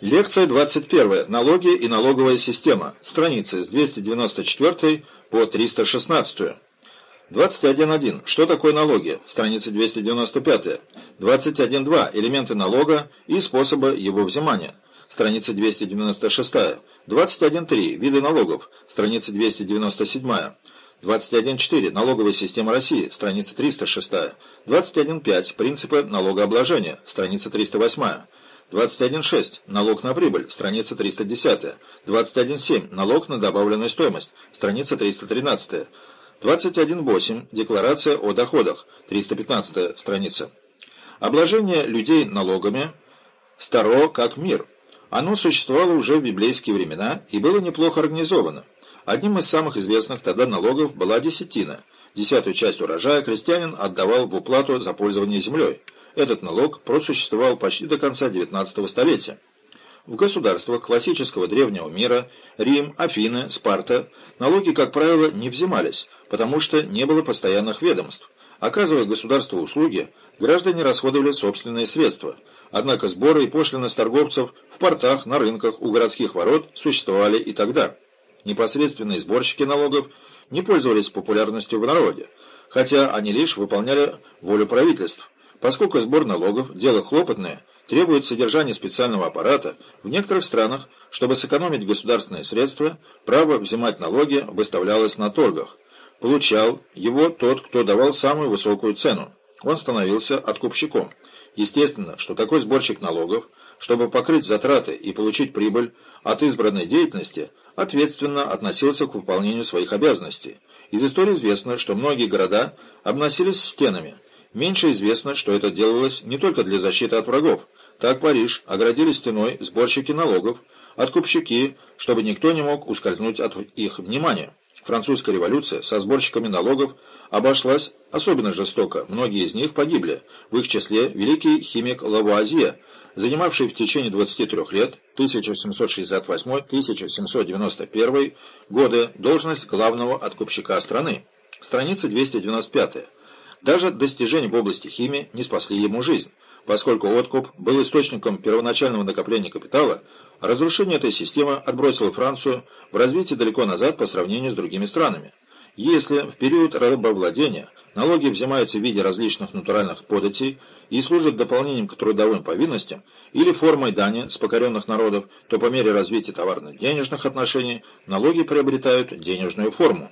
Лекция 21. Налоги и налоговая система. Страницы с 294 по 316. 21.1. Что такое налоги? Страница 295. 21.2. Элементы налога и способы его взимания. Страница 296. 21.3. Виды налогов. Страница 297. 21.4. Налоговая система России. Страница 306. 21.5. Принципы налогообложения. Страница 308. 21.6. Налог на прибыль. Страница 310. 21.7. Налог на добавленную стоимость. Страница 313. 21.8. Декларация о доходах. 315 страница. Обложение людей налогами старо как мир. Оно существовало уже в библейские времена и было неплохо организовано. Одним из самых известных тогда налогов была десятина. Десятую часть урожая крестьянин отдавал в уплату за пользование землей. Этот налог просуществовал почти до конца XIX столетия. В государствах классического древнего мира Рим, Афины, Спарта налоги, как правило, не взимались, потому что не было постоянных ведомств. Оказывая государству услуги, граждане расходовали собственные средства. Однако сборы и пошлины с торговцев в портах, на рынках, у городских ворот существовали и тогда. Непосредственные сборщики налогов не пользовались популярностью в народе, хотя они лишь выполняли волю правительств. Поскольку сбор налогов – дело хлопотное, требует содержания специального аппарата, в некоторых странах, чтобы сэкономить государственные средства, право взимать налоги выставлялось на торгах. Получал его тот, кто давал самую высокую цену. Он становился откупщиком. Естественно, что такой сборщик налогов, чтобы покрыть затраты и получить прибыль от избранной деятельности, ответственно относился к выполнению своих обязанностей. Из истории известно, что многие города обносились стенами – Меньше известно, что это делалось не только для защиты от врагов. Так Париж оградили стеной сборщики налогов, откупщики, чтобы никто не мог ускользнуть от их внимания. Французская революция со сборщиками налогов обошлась особенно жестоко. Многие из них погибли, в их числе великий химик Лавуазье, занимавший в течение 23 лет 1768-1791 годы должность главного откупщика страны. Страница 295. Даже достижения в области химии не спасли ему жизнь. Поскольку откуп был источником первоначального накопления капитала, разрушение этой системы отбросило Францию в развитии далеко назад по сравнению с другими странами. Если в период рабовладения налоги взимаются в виде различных натуральных податей и служат дополнением к трудовым повинностям или формой дани с покоренных народов, то по мере развития товарно-денежных отношений налоги приобретают денежную форму.